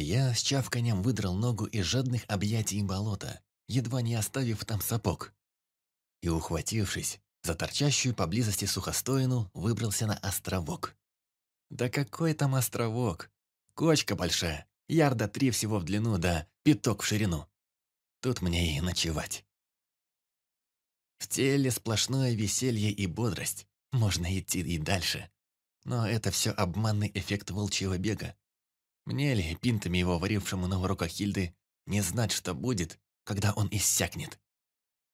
Я с чавканем выдрал ногу из жадных объятий болота, едва не оставив там сапог. И, ухватившись за торчащую поблизости сухостоину, выбрался на островок. Да какой там островок? Кочка большая, ярда три всего в длину, да пяток в ширину. Тут мне и ночевать. В теле сплошное веселье и бодрость. Можно идти и дальше. Но это все обманный эффект волчьего бега. Мне ли, пинтами его варившему на уроках Хильды, не знать, что будет, когда он иссякнет.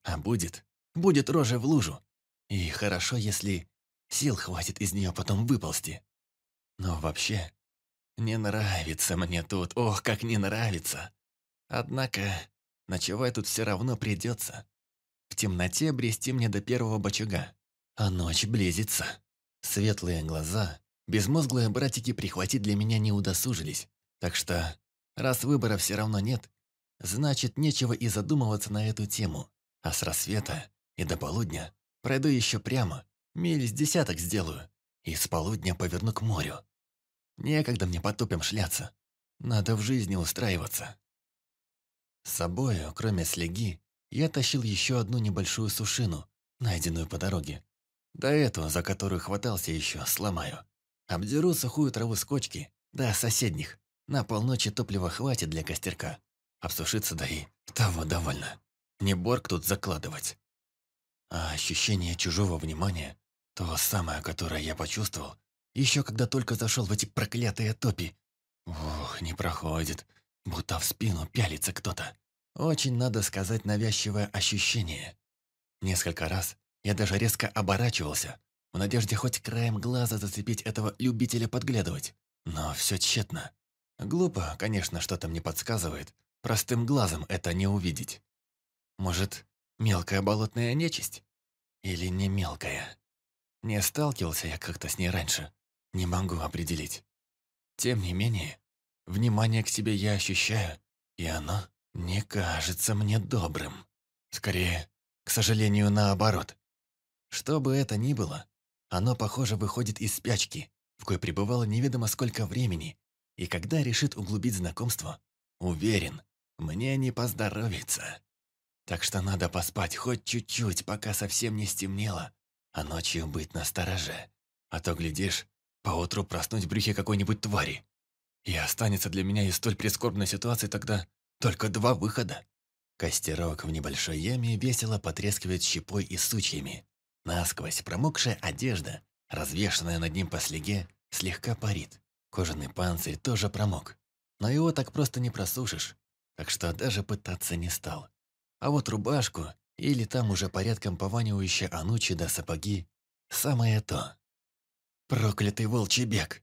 А будет, будет рожа в лужу. И хорошо, если сил хватит из нее потом выползти. Но вообще, не нравится мне тут, ох, как не нравится. Однако, ночевать тут все равно придется. В темноте брести мне до первого бочага, а ночь близится. Светлые глаза, безмозглые братики прихватить для меня не удосужились. Так что, раз выбора все равно нет, значит, нечего и задумываться на эту тему. А с рассвета и до полудня пройду еще прямо, миль с десяток сделаю, и с полудня поверну к морю. Некогда мне потопем шляться. Надо в жизни устраиваться. С собою, кроме слеги, я тащил еще одну небольшую сушину, найденную по дороге. Да эту, за которую хватался еще, сломаю. Обдеру сухую траву с кочки, да соседних. На полночи топлива хватит для костерка. Обсушиться да и того довольно. Не борг тут закладывать. А ощущение чужого внимания, то самое, которое я почувствовал, еще когда только зашел в эти проклятые топи. Ух, не проходит, будто в спину пялится кто-то. Очень, надо сказать, навязчивое ощущение. Несколько раз я даже резко оборачивался, в надежде хоть краем глаза зацепить этого любителя подглядывать. Но все тщетно. Глупо, конечно, что-то мне подсказывает. Простым глазом это не увидеть. Может, мелкая болотная нечисть? Или не мелкая? Не сталкивался я как-то с ней раньше. Не могу определить. Тем не менее, внимание к себе я ощущаю, и оно не кажется мне добрым. Скорее, к сожалению, наоборот. Что бы это ни было, оно, похоже, выходит из спячки, в кой пребывало неведомо сколько времени, и когда решит углубить знакомство, уверен, мне не поздоровится. Так что надо поспать хоть чуть-чуть, пока совсем не стемнело, а ночью быть настороже. А то, глядишь, Поутру проснуть в брюхе какой-нибудь твари. И останется для меня из столь прискорбной ситуации тогда только два выхода. Костерок в небольшой яме весело потрескивает щепой и сучьями. Насквозь промокшая одежда, развешанная над ним по слеге, слегка парит. Кожаный панцирь тоже промок. Но его так просто не просушишь, так что даже пытаться не стал. А вот рубашку или там уже порядком пованивающие анучи да сапоги – самое то. Проклятый волчий бег.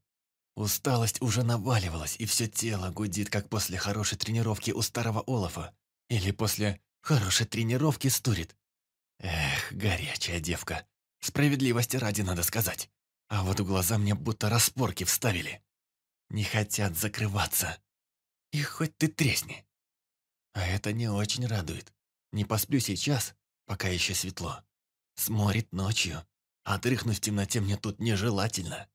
Усталость уже наваливалась, и все тело гудит, как после хорошей тренировки у старого Олафа. Или после хорошей тренировки стурит. Эх, горячая девка. Справедливости ради, надо сказать. А вот у глаза мне будто распорки вставили. Не хотят закрываться. И хоть ты тресни. А это не очень радует. Не посплю сейчас, пока еще светло. Сморит ночью. А дрыхнуть в темноте мне тут нежелательно.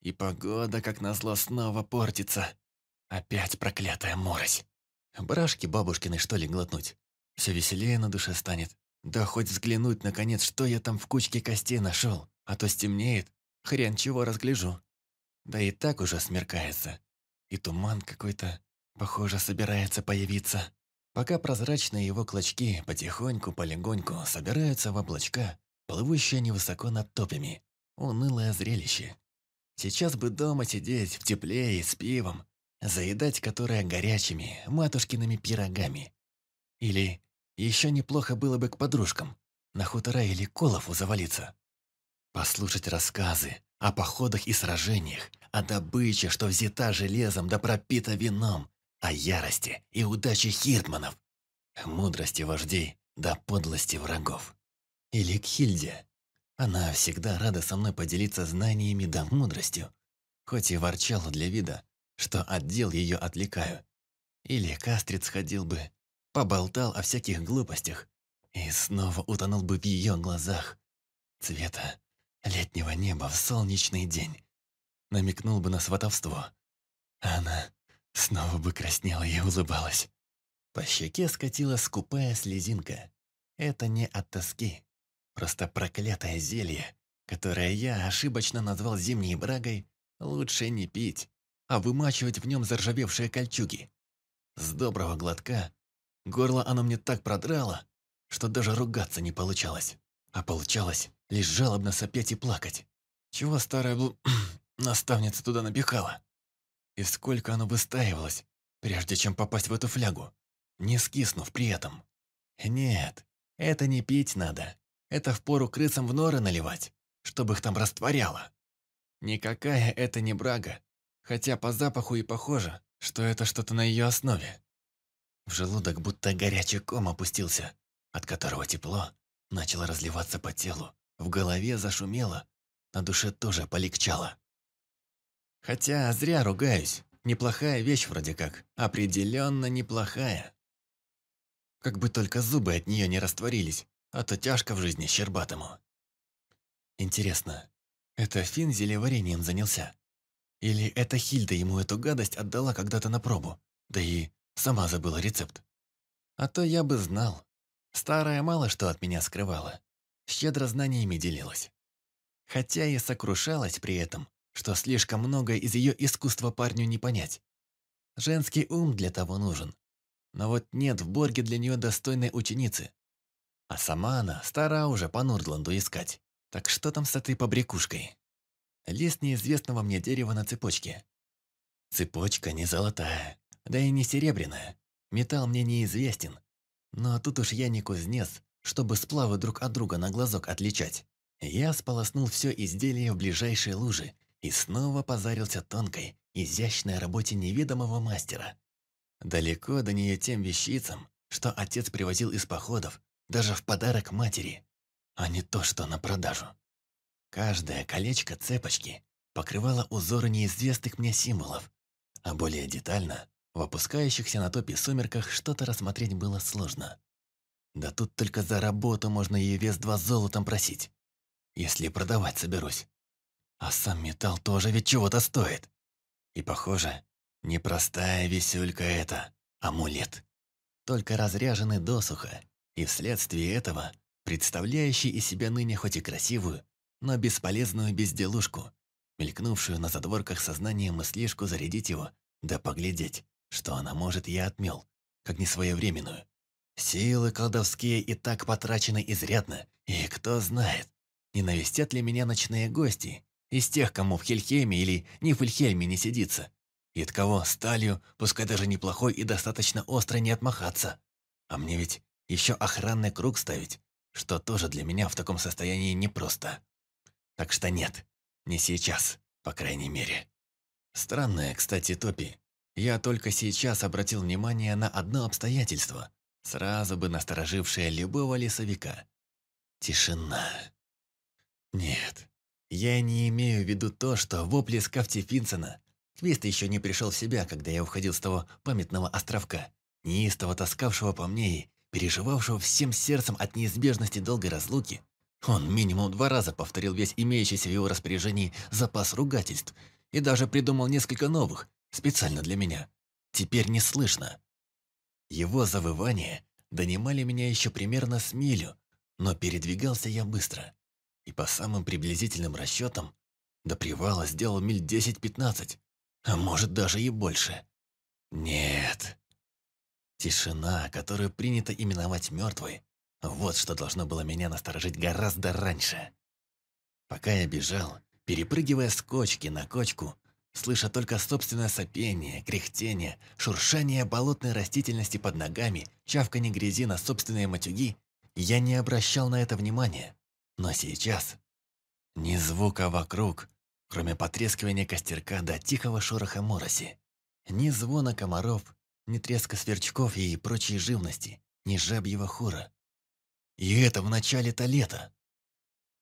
И погода, как назло, снова портится. Опять проклятая морось. Брашки бабушкины, что ли, глотнуть? Все веселее на душе станет. Да хоть взглянуть, наконец, что я там в кучке костей нашел. А то стемнеет, хрен чего разгляжу. Да и так уже смеркается. И туман какой-то, похоже, собирается появиться. Пока прозрачные его клочки потихоньку, полегоньку собираются в облачка, плывущая невысоко над топями. Унылое зрелище. Сейчас бы дома сидеть в тепле и с пивом, заедать которое горячими матушкиными пирогами. Или еще неплохо было бы к подружкам, на хутора или колову завалиться. Послушать рассказы о походах и сражениях, о добыче, что взята железом да пропита вином, о ярости и удаче хиртманов, мудрости вождей да подлости врагов. Или к Хильде. Она всегда рада со мной поделиться знаниями да мудростью, хоть и ворчала для вида, что отдел ее отвлекаю. Или Кастриц ходил бы, поболтал о всяких глупостях и снова утонул бы в ее глазах цвета летнего неба в солнечный день. Намекнул бы на сватовство. Она Снова бы краснела и улыбалась. По щеке скатила скупая слезинка. Это не от тоски. Просто проклятое зелье, которое я ошибочно назвал зимней брагой, лучше не пить, а вымачивать в нем заржавевшие кольчуги. С доброго глотка горло оно мне так продрало, что даже ругаться не получалось. А получалось лишь жалобно сопеть и плакать. Чего старая бл... наставница туда напихала? И сколько оно выстаивалось, прежде чем попасть в эту флягу, не скиснув при этом. Нет, это не пить надо. Это впору крысам в норы наливать, чтобы их там растворяло. Никакая это не брага, хотя по запаху и похоже, что это что-то на ее основе. В желудок будто горячий ком опустился, от которого тепло начало разливаться по телу, в голове зашумело, на душе тоже полегчало. Хотя зря ругаюсь, неплохая вещь вроде как, определенно неплохая. Как бы только зубы от нее не растворились, а то тяжко в жизни щербатому. Интересно, это Финн зелеварением занялся? Или это Хильда ему эту гадость отдала когда-то на пробу, да и сама забыла рецепт? А то я бы знал. Старая мало что от меня скрывала. Щедро знаниями делилась. Хотя и сокрушалась при этом, что слишком многое из ее искусства парню не понять. Женский ум для того нужен. Но вот нет в Борге для нее достойной ученицы. А сама она стара уже по Нурдланду искать. Так что там с этой побрякушкой? Лист неизвестного мне дерева на цепочке. Цепочка не золотая, да и не серебряная. Металл мне неизвестен, но тут уж я не кузнец, чтобы сплавы друг от друга на глазок отличать. Я сполоснул все изделие в ближайшей луже и снова позарился тонкой, изящной работе неведомого мастера. Далеко до нее тем вещицам, что отец привозил из походов, даже в подарок матери, а не то, что на продажу. Каждое колечко цепочки покрывало узоры неизвестных мне символов, а более детально в опускающихся на топе сумерках что-то рассмотреть было сложно. Да тут только за работу можно ей вес два золотом просить, если продавать соберусь. А сам металл тоже ведь чего-то стоит. И, похоже, непростая висюлька это, амулет. Только разряженный досуха, и вследствие этого представляющий из себя ныне хоть и красивую, но бесполезную безделушку, мелькнувшую на задворках сознания мыслишку зарядить его, да поглядеть, что она может, я отмел, как несвоевременную. Силы колдовские и так потрачены изрядно, и кто знает, не навестят ли меня ночные гости из тех, кому в Хельхейме или не в Хельхейме не сидится, и от кого сталью, пускай даже неплохой и достаточно острой, не отмахаться. А мне ведь еще охранный круг ставить, что тоже для меня в таком состоянии непросто. Так что нет, не сейчас, по крайней мере. Странное, кстати, Топи, я только сейчас обратил внимание на одно обстоятельство, сразу бы насторожившее любого лесовика. Тишина. Нет, я не имею в виду то, что вопли скафти Финсона. Квист еще не пришел в себя, когда я уходил с того памятного островка, неистово таскавшего по мне и переживавшего всем сердцем от неизбежности долгой разлуки. Он минимум два раза повторил весь имеющийся в его распоряжении запас ругательств и даже придумал несколько новых, Специально для меня. Теперь не слышно. Его завывания донимали меня еще примерно с милю, но передвигался я быстро. И по самым приблизительным расчетам до привала сделал миль 10-15, а может даже и больше. Нет. Тишина, которую принято именовать мертвой, вот что должно было меня насторожить гораздо раньше. Пока я бежал, перепрыгивая с кочки на кочку, слыша только собственное сопение, кряхтение, шуршание болотной растительности под ногами, чавканье грязи на собственные матюги, я не обращал на это внимания. Но сейчас ни звука вокруг, кроме потрескивания костерка до тихого шороха мороси. Ни звона комаров, ни треска сверчков и прочей живности, ни жабьего хора. И это в начале-то лета.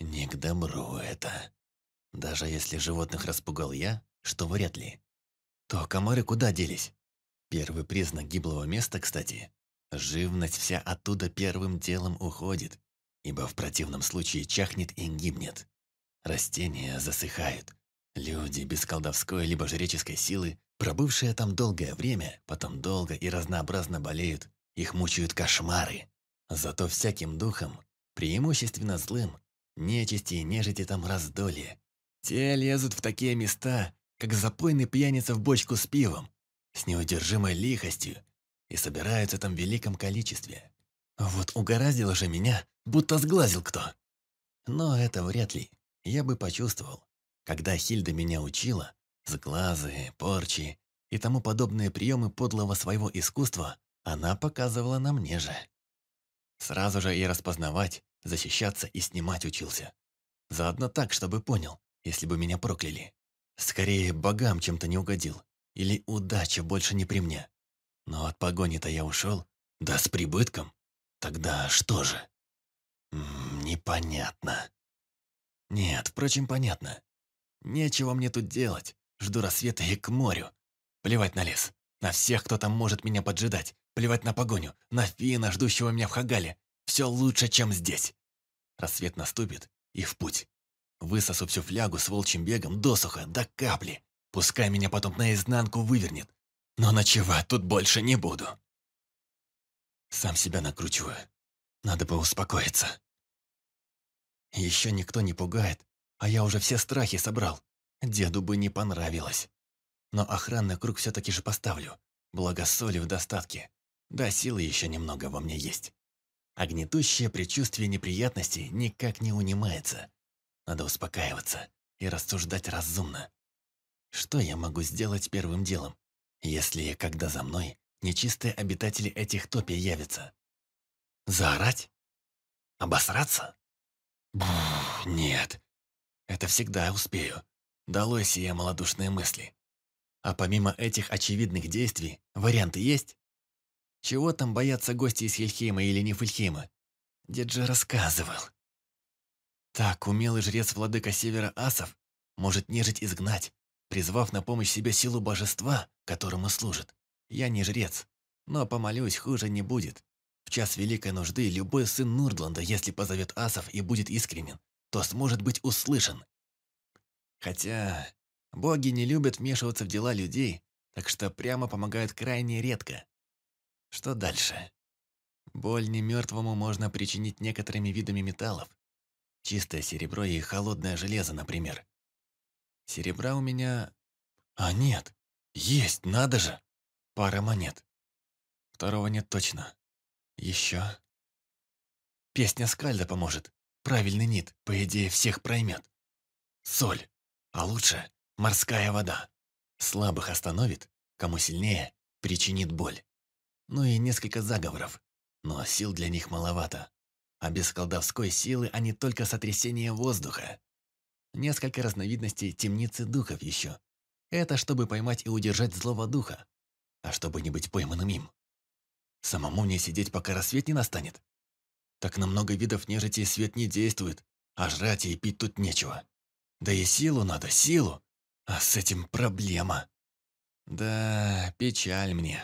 Не к добру это. Даже если животных распугал я, что вряд ли. То комары куда делись? Первый признак гиблого места, кстати. Живность вся оттуда первым делом уходит, ибо в противном случае чахнет и гибнет. Растения засыхают. Люди без колдовской либо жреческой силы Пробывшие там долгое время, потом долго и разнообразно болеют, их мучают кошмары. Зато всяким духом, преимущественно злым, нечисти и нежити там раздолье. Те лезут в такие места, как запойный пьяница в бочку с пивом, с неудержимой лихостью, и собираются там в великом количестве. Вот угораздило же меня, будто сглазил кто. Но это вряд ли. Я бы почувствовал. Когда Хильда меня учила, сглазы, порчи и тому подобные приемы подлого своего искусства, она показывала на мне же. Сразу же и распознавать, защищаться и снимать учился. Заодно так, чтобы понял, если бы меня прокляли. Скорее, богам чем-то не угодил. Или удача больше не при мне. Но от погони-то я ушел. Да с прибытком. Тогда что же? М -м, непонятно. Нет, впрочем, понятно. Нечего мне тут делать. Жду рассвета и к морю. Плевать на лес. На всех, кто там может меня поджидать. Плевать на погоню. На Фина, ждущего меня в Хагале. Все лучше, чем здесь. Рассвет наступит и в путь. Высосу всю флягу с волчьим бегом досуха, до капли. Пускай меня потом наизнанку вывернет. Но ночевать тут больше не буду. Сам себя накручиваю. Надо бы успокоиться. Еще никто не пугает, а я уже все страхи собрал. Деду бы не понравилось. Но охранный круг все-таки же поставлю. Благо соли в достатке. Да, силы еще немного во мне есть. Огнетущее предчувствие неприятностей никак не унимается. Надо успокаиваться и рассуждать разумно. Что я могу сделать первым делом, если, когда за мной, нечистые обитатели этих топий явятся? Заорать? Обосраться? Бух, нет. Это всегда успею. Долой сие малодушные мысли. А помимо этих очевидных действий, варианты есть? Чего там боятся гости из Хельхейма или Нифльхейма? Дед же рассказывал. Так умелый жрец владыка Севера Асов может нежить изгнать, призвав на помощь себе силу божества, которому служит. Я не жрец, но помолюсь, хуже не будет. В час великой нужды любой сын Нурдланда, если позовет Асов и будет искренен, то сможет быть услышан. Хотя боги не любят вмешиваться в дела людей, так что прямо помогают крайне редко. Что дальше? Боль немертвому можно причинить некоторыми видами металлов, Чистое серебро и холодное железо, например. Серебра у меня... А нет, есть, надо же. Пара монет. Второго нет точно. Еще. Песня Скальда поможет. Правильный нит, по идее, всех проймет. Соль. А лучше морская вода. Слабых остановит, кому сильнее, причинит боль. Ну и несколько заговоров. Но сил для них маловато а без колдовской силы они только сотрясение воздуха. Несколько разновидностей темницы духов еще. Это чтобы поймать и удержать злого духа, а чтобы не быть пойманным им. Самому мне сидеть, пока рассвет не настанет. Так на много видов нежити свет не действует, а жрать и пить тут нечего. Да и силу надо, силу. А с этим проблема. Да, печаль мне.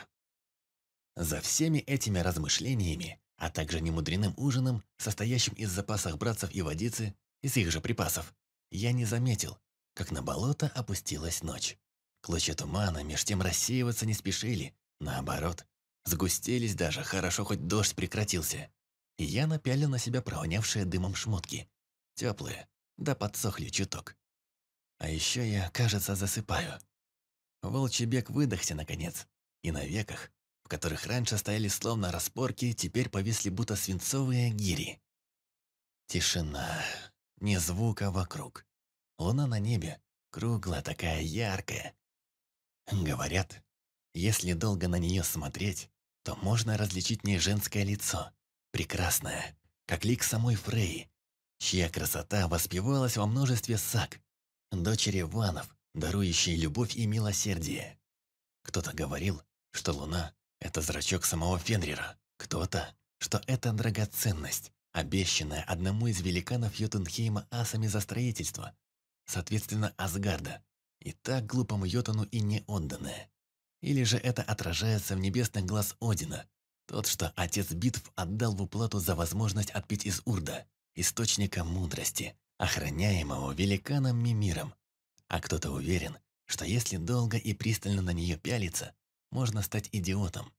За всеми этими размышлениями а также немудренным ужином, состоящим из запасов братцев и водицы, из их же припасов, я не заметил, как на болото опустилась ночь. Клочья тумана меж тем рассеиваться не спешили, наоборот, сгустились даже, хорошо хоть дождь прекратился. Я напялил на себя провонявшие дымом шмотки. Теплые, да подсохли чуток. А еще я, кажется, засыпаю. Волчий бег выдохся, наконец, и на веках в которых раньше стояли словно распорки, теперь повисли будто свинцовые гири. Тишина. Ни звука вокруг. Луна на небе, круглая, такая яркая. Говорят, если долго на нее смотреть, то можно различить в ней женское лицо. Прекрасное, как лик самой Фреи, чья красота воспевалась во множестве саг, дочери Ванов, дарующей любовь и милосердие. Кто-то говорил, что луна это зрачок самого Фенрира. Кто-то, что это драгоценность, обещанная одному из великанов Йотунхейма асами за строительство, соответственно, Асгарда, и так глупому Йотуну и не отданная. Или же это отражается в небесных глаз Одина, тот, что отец битв отдал в уплату за возможность отпить из Урда, источника мудрости, охраняемого великаном Мимиром. А кто-то уверен, что если долго и пристально на нее пялиться, можно стать идиотом.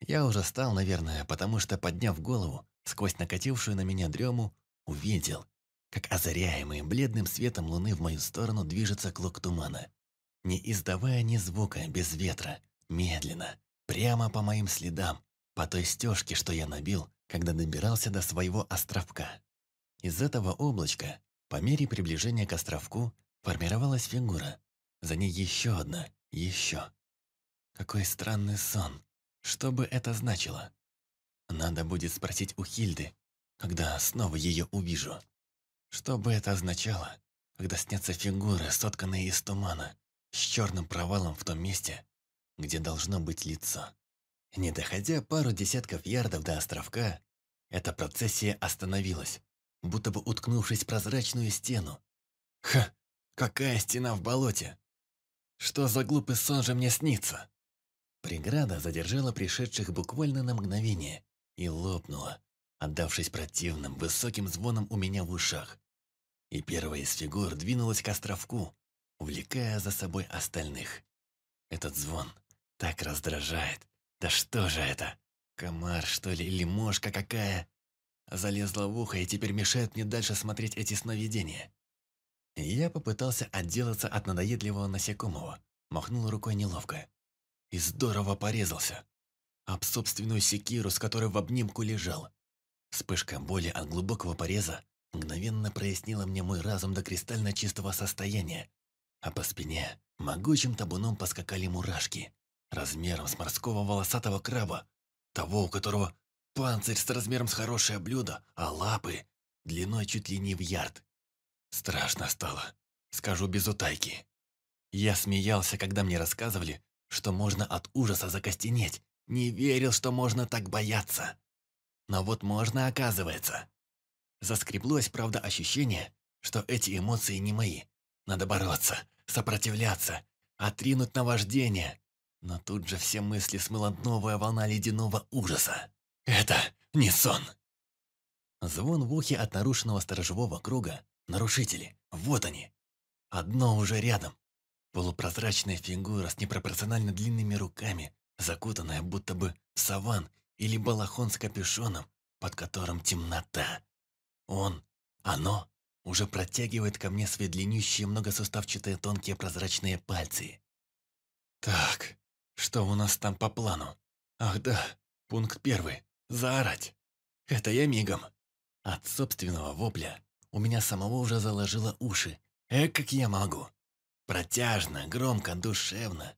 Я уже стал, наверное, потому что, подняв голову, сквозь накатившую на меня дрему, увидел, как озаряемый бледным светом луны в мою сторону движется клок тумана. Не издавая ни звука, без ветра, медленно, прямо по моим следам, по той стежке, что я набил, когда добирался до своего островка. Из этого облачка, по мере приближения к островку, формировалась фигура. За ней еще одна, еще. Какой странный сон. Что бы это значило? Надо будет спросить у Хильды, когда снова ее увижу. Что бы это означало, когда снятся фигуры, сотканные из тумана, с черным провалом в том месте, где должно быть лицо? Не доходя пару десятков ярдов до островка, эта процессия остановилась, будто бы уткнувшись в прозрачную стену. Ха, какая стена в болоте! Что за глупый сон же мне снится? Преграда задержала пришедших буквально на мгновение и лопнула, отдавшись противным, высоким звоном у меня в ушах. И первая из фигур двинулась к островку, увлекая за собой остальных. Этот звон так раздражает. Да что же это? Комар, что ли, или мошка какая? Залезла в ухо и теперь мешает мне дальше смотреть эти сновидения. Я попытался отделаться от надоедливого насекомого, махнул рукой неловко и здорово порезался. Об собственную секиру, с которой в обнимку лежал. Вспышка боли от глубокого пореза мгновенно прояснила мне мой разум до кристально чистого состояния, а по спине могучим табуном поскакали мурашки, размером с морского волосатого краба, того, у которого панцирь с размером с хорошее блюдо, а лапы длиной чуть ли не в ярд. Страшно стало, скажу без утайки. Я смеялся, когда мне рассказывали, что можно от ужаса закостенеть. Не верил, что можно так бояться. Но вот можно, оказывается. Заскреблось, правда, ощущение, что эти эмоции не мои. Надо бороться, сопротивляться, отринуть наваждение. Но тут же все мысли смыла новая волна ледяного ужаса. Это не сон. Звон в ухе от нарушенного сторожевого круга. Нарушители. Вот они. Одно уже рядом. Полупрозрачная фигура с непропорционально длинными руками, закутанная будто бы саван или балахон с капюшоном, под которым темнота. Он, оно, уже протягивает ко мне свои длиннющие многосуставчатые тонкие прозрачные пальцы. Так, что у нас там по плану? Ах да, пункт первый. Заорать. Это я мигом. От собственного вопля у меня самого уже заложило уши. Э, как я могу. Протяжно, громко, душевно.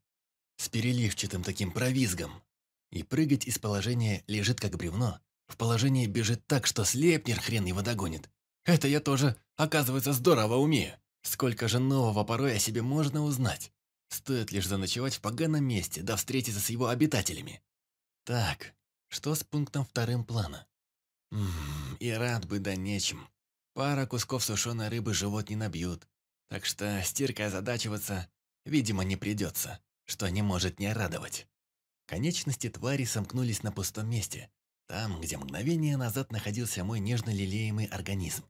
С переливчатым таким провизгом. И прыгать из положения лежит как бревно. В положении бежит так, что слепнер хрен его догонит. Это я тоже, оказывается, здорово умею. Сколько же нового порой о себе можно узнать. Стоит лишь заночевать в поганом месте, да встретиться с его обитателями. Так, что с пунктом вторым плана? Ммм, и рад бы да нечем. Пара кусков сушеной рыбы живот не набьют. Так что стиркой озадачиваться, видимо, не придется, что не может не радовать. Конечности твари сомкнулись на пустом месте, там, где мгновение назад находился мой нежно лелеемый организм.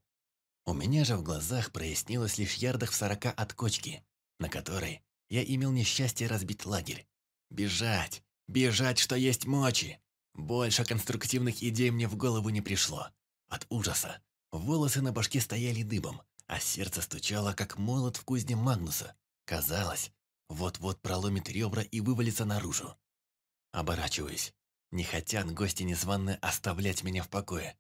У меня же в глазах прояснилось лишь ярдах в сорока от кочки, на которой я имел несчастье разбить лагерь. Бежать, бежать, что есть мочи. Больше конструктивных идей мне в голову не пришло. От ужаса волосы на башке стояли дыбом, а сердце стучало, как молот в кузне Магнуса. Казалось, вот-вот проломит ребра и вывалится наружу. Оборачиваюсь. Не хотят гости незваные оставлять меня в покое.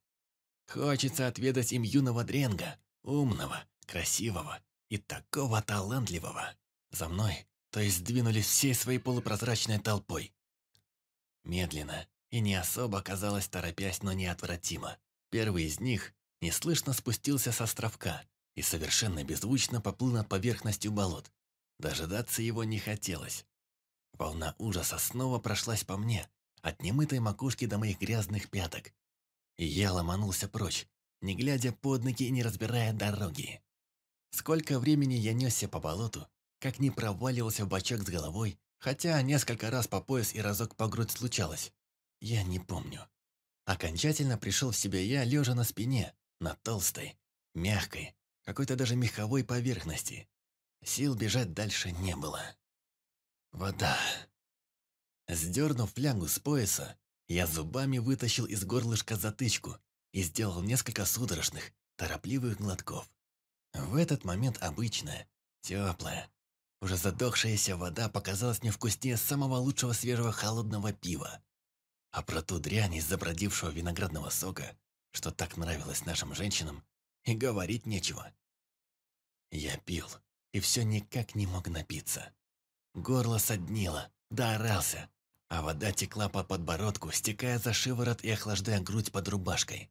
Хочется отведать им юного дренга, умного, красивого и такого талантливого. За мной, то есть двинулись всей своей полупрозрачной толпой. Медленно и не особо казалось торопясь, но неотвратимо. Первый из них неслышно спустился с островка, и совершенно беззвучно поплыл над поверхностью болот. Дожидаться его не хотелось. Волна ужаса снова прошлась по мне, от немытой макушки до моих грязных пяток. И я ломанулся прочь, не глядя под ноги и не разбирая дороги. Сколько времени я несся по болоту, как не проваливался в бачок с головой, хотя несколько раз по пояс и разок по грудь случалось. Я не помню. Окончательно пришел в себя я, лежа на спине, на толстой, мягкой, какой-то даже меховой поверхности. Сил бежать дальше не было. Вода. Сдернув флягу с пояса, я зубами вытащил из горлышка затычку и сделал несколько судорожных, торопливых глотков. В этот момент обычная, теплая, уже задохшаяся вода показалась мне вкуснее самого лучшего свежего холодного пива. А про ту дрянь из забродившего виноградного сока, что так нравилось нашим женщинам, и говорить нечего. Я пил, и все никак не мог напиться. Горло соднило, доорался, а вода текла по подбородку, стекая за шиворот и охлаждая грудь под рубашкой.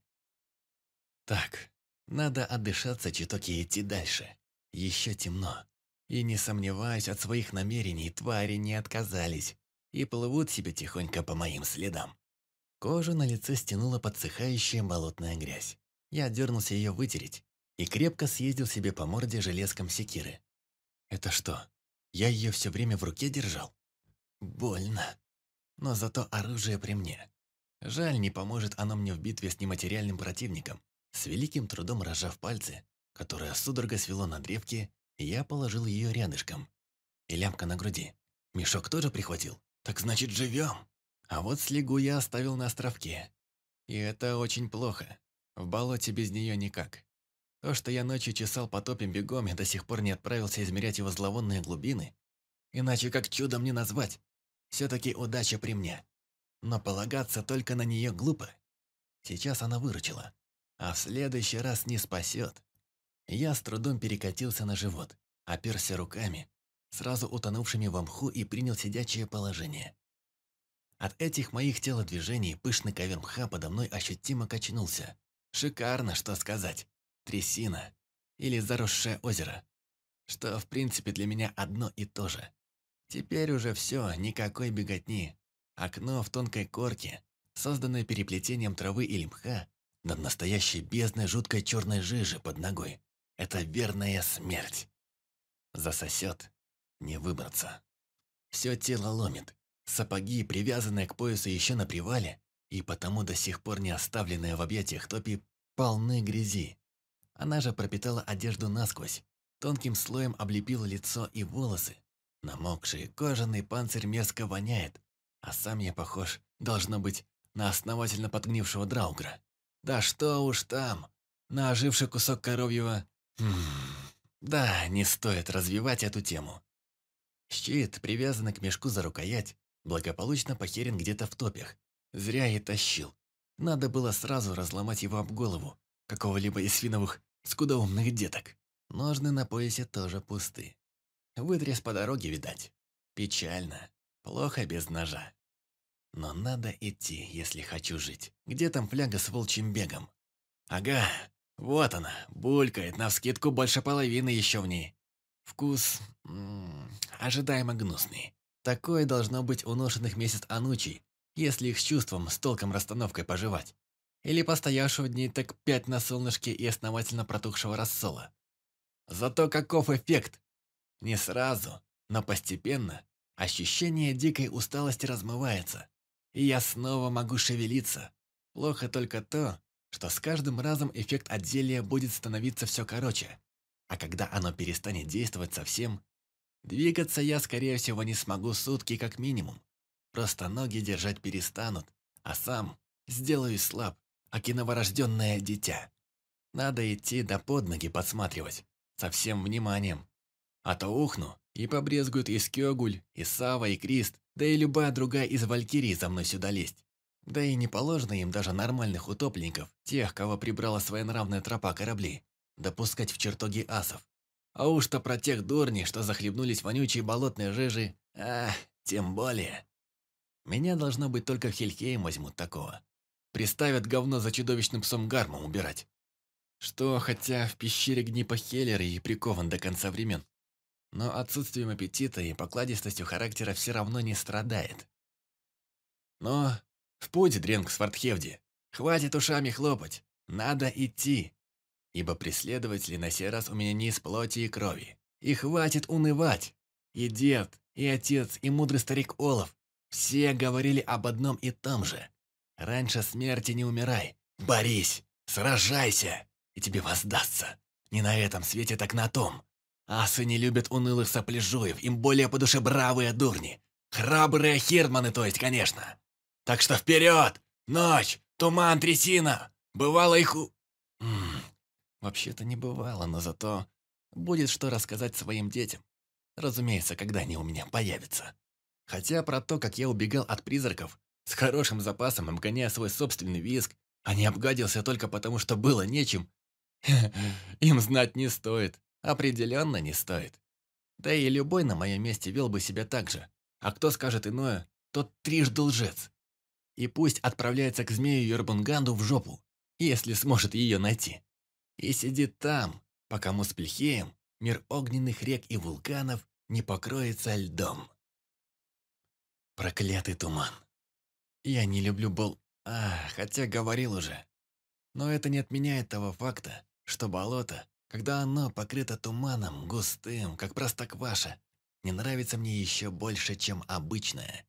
Так, надо отдышаться чуток и идти дальше. Еще темно. И не сомневаюсь, от своих намерений твари не отказались и плывут себе тихонько по моим следам. Кожу на лице стянула подсыхающая болотная грязь. Я дернулся ее вытереть и крепко съездил себе по морде железком секиры. Это что, я ее все время в руке держал? Больно. Но зато оружие при мне. Жаль, не поможет оно мне в битве с нематериальным противником. С великим трудом разжав пальцы, которое судорога свело на древке, я положил ее рядышком. И лямка на груди. Мешок тоже прихватил? Так значит, живем. А вот слегу я оставил на островке. И это очень плохо. В болоте без нее никак. То, что я ночью чесал потопим бегом и до сих пор не отправился измерять его зловонные глубины, иначе как чудом не назвать, все-таки удача при мне. Но полагаться только на нее глупо. Сейчас она выручила, а в следующий раз не спасет. Я с трудом перекатился на живот, оперся руками, сразу утонувшими в мху и принял сидячее положение. От этих моих телодвижений пышный ковер мха подо мной ощутимо качнулся. Шикарно, что сказать. Трясина. Или заросшее озеро. Что, в принципе, для меня одно и то же. Теперь уже все, никакой беготни. Окно в тонкой корке, созданное переплетением травы или мха, над настоящей бездной жуткой черной жижи под ногой. Это верная смерть. Засосет, не выбраться. Все тело ломит. Сапоги, привязанные к поясу еще на привале, и потому до сих пор не оставленные в объятиях топи, полны грязи. Она же пропитала одежду насквозь, тонким слоем облепила лицо и волосы. Намокший кожаный панцирь мерзко воняет, а сам я похож, должно быть, на основательно подгнившего драугра. Да что уж там, на оживший кусок коровьего да, не стоит развивать эту тему. Щит, привязанный к мешку за рукоять, благополучно похерен где-то в топях. Зря и тащил. Надо было сразу разломать его об голову, какого-либо из финовых скудоумных деток. Ножны на поясе тоже пусты. Вытряс по дороге, видать. Печально. Плохо без ножа. Но надо идти, если хочу жить. Где там фляга с волчьим бегом? Ага, вот она, булькает, навскидку больше половины еще в ней. Вкус м -м, ожидаемо гнусный. Такое должно быть у ношенных месяц анучий, если их с чувством, с толком расстановкой пожевать. Или постоявшего дней так пять на солнышке и основательно протухшего рассола. Зато каков эффект! Не сразу, но постепенно ощущение дикой усталости размывается, и я снова могу шевелиться. Плохо только то, что с каждым разом эффект от будет становиться все короче, а когда оно перестанет действовать совсем, двигаться я, скорее всего, не смогу сутки как минимум. Просто ноги держать перестанут, а сам сделаюсь слаб, аки новорожденное дитя. Надо идти до под ноги подсматривать, со всем вниманием. А то ухну, и побрезгуют и Скёгуль, и Сава, и Крист, да и любая другая из Валькирий за мной сюда лезть. Да и не положено им даже нормальных утопленников, тех, кого прибрала своенравная тропа корабли, допускать в чертоги асов. А уж-то про тех дурней, что захлебнулись вонючей болотной жижи, а, тем более. Меня должно быть только в Хельхейм возьмут такого. Приставят говно за чудовищным псом Гармом убирать. Что, хотя в пещере Гнипа Хеллера и прикован до конца времен. Но отсутствием аппетита и покладистостью характера все равно не страдает. Но в путь, Дренг Свартхевди. Хватит ушами хлопать. Надо идти. Ибо преследователи на сей раз у меня не из плоти и крови. И хватит унывать. И дед, и отец, и мудрый старик Олаф. Все говорили об одном и том же. Раньше смерти не умирай. Борись, сражайся, и тебе воздастся. Не на этом свете, так на том. Асы не любят унылых сопляжуев, им более по душе бравые дурни. Храбрые хирдманы, то есть, конечно. Так что вперед! Ночь, туман, трясина! Бывало их у... Вообще-то не бывало, но зато будет что рассказать своим детям. Разумеется, когда они у меня появятся. Хотя про то, как я убегал от призраков, с хорошим запасом, обгоняя свой собственный виск, а не обгадился только потому, что было нечем, им знать не стоит. Определенно не стоит. Да и любой на моем месте вел бы себя так же. А кто скажет иное, тот трижды лжец. И пусть отправляется к змею Йорбунганду в жопу, если сможет ее найти. И сидит там, пока Муспельхеем, мир огненных рек и вулканов, не покроется льдом. Проклятый туман. Я не люблю бол... А, хотя говорил уже. Но это не отменяет того факта, что болото когда оно покрыто туманом, густым, как простокваша, не нравится мне еще больше, чем обычное.